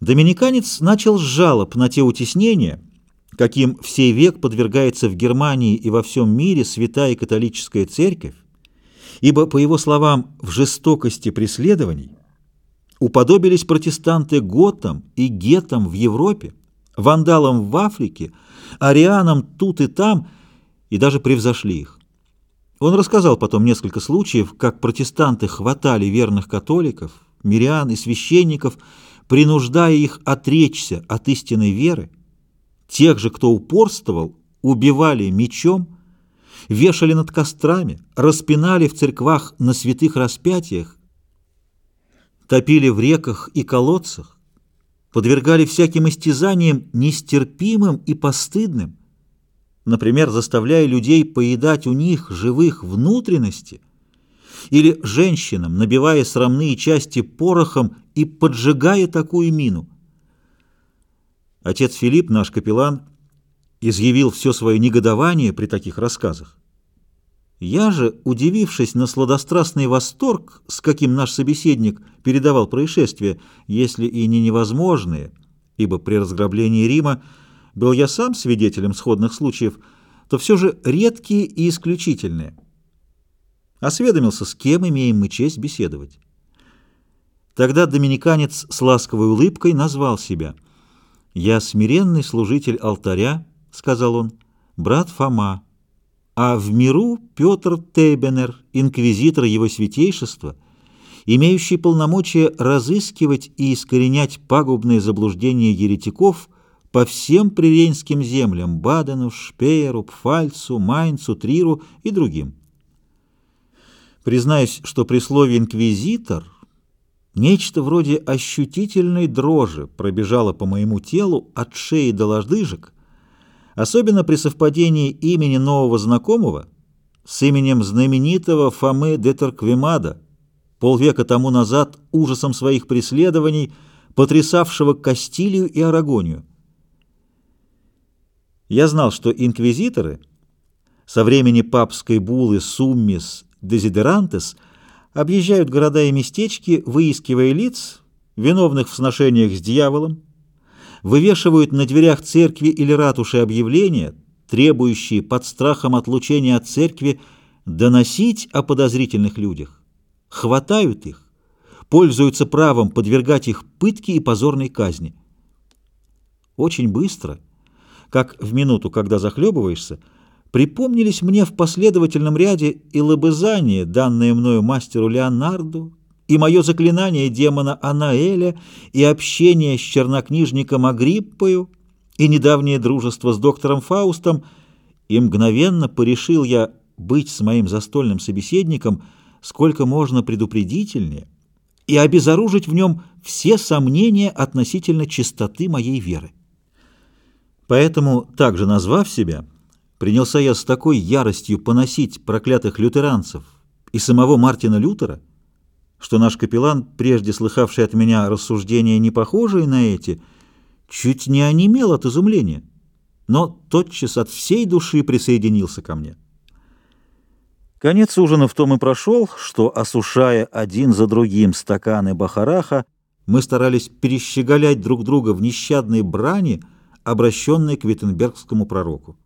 Доминиканец начал с жалоб на те утеснения, каким в век подвергается в Германии и во всем мире святая католическая церковь, ибо, по его словам, в жестокости преследований уподобились протестанты готам и гетам в Европе, вандалам в Африке, арианам тут и там, и даже превзошли их. Он рассказал потом несколько случаев, как протестанты хватали верных католиков, мирян и священников, принуждая их отречься от истинной веры, тех же, кто упорствовал, убивали мечом, вешали над кострами, распинали в церквах на святых распятиях, топили в реках и колодцах, подвергали всяким истязаниям нестерпимым и постыдным, например, заставляя людей поедать у них живых внутренности – или женщинам, набивая срамные части порохом и поджигая такую мину. Отец Филипп, наш капеллан, изъявил все свое негодование при таких рассказах. Я же, удивившись на сладострастный восторг, с каким наш собеседник передавал происшествия, если и не невозможные, ибо при разграблении Рима был я сам свидетелем сходных случаев, то все же редкие и исключительные – Осведомился, с кем имеем мы честь беседовать. Тогда доминиканец с ласковой улыбкой назвал себя. «Я смиренный служитель алтаря», — сказал он, — «брат Фома, а в миру Петр Тебенер, инквизитор его святейшества, имеющий полномочия разыскивать и искоренять пагубные заблуждения еретиков по всем приренским землям Бадену, Шпееру, Пфальцу, Майнцу, Триру и другим. Признаюсь, что при слове «инквизитор» нечто вроде ощутительной дрожи пробежало по моему телу от шеи до лодыжек, особенно при совпадении имени нового знакомого с именем знаменитого Фомы де Торквемада, полвека тому назад ужасом своих преследований, потрясавшего Кастилию и Арагонию. Я знал, что инквизиторы со времени папской булы Суммис Дезидерантес объезжают города и местечки, выискивая лиц, виновных в сношениях с дьяволом, вывешивают на дверях церкви или ратуши объявления, требующие под страхом отлучения от церкви доносить о подозрительных людях, хватают их, пользуются правом подвергать их пытке и позорной казни. Очень быстро, как в минуту, когда захлебываешься, припомнились мне в последовательном ряде и лобызание, данное мною мастеру Леонарду, и мое заклинание демона Анаэля, и общение с чернокнижником Агриппою, и недавнее дружество с доктором Фаустом, и мгновенно порешил я быть с моим застольным собеседником сколько можно предупредительнее и обезоружить в нем все сомнения относительно чистоты моей веры. Поэтому, также назвав себя, принялся я с такой яростью поносить проклятых лютеранцев и самого Мартина Лютера, что наш капеллан, прежде слыхавший от меня рассуждения, не похожие на эти, чуть не онемел от изумления, но тотчас от всей души присоединился ко мне. Конец ужина в том и прошел, что, осушая один за другим стаканы бахараха, мы старались перещеголять друг друга в нещадной брани, обращенной к виттенбергскому пророку.